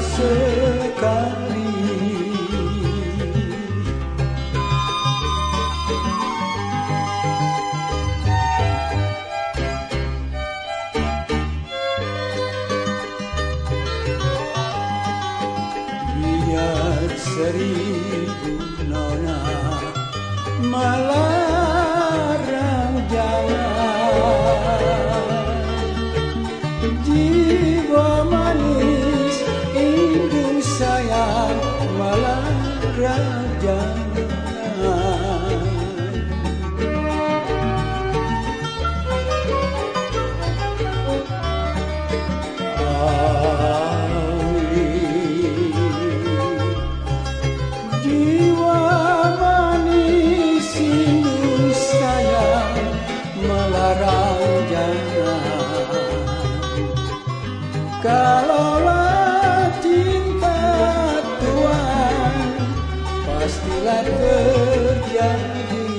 sekali Biar seribu nona melarang melarang jalan Jiwa manis indung sayang melarang jangan Kalaulah pastilah terjadi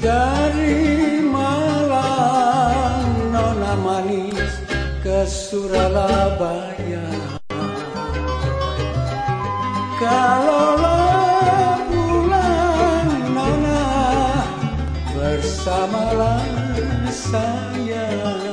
Dari Malang nona manis ke Suralabaya Kalaulah bulan nona bersamalah saya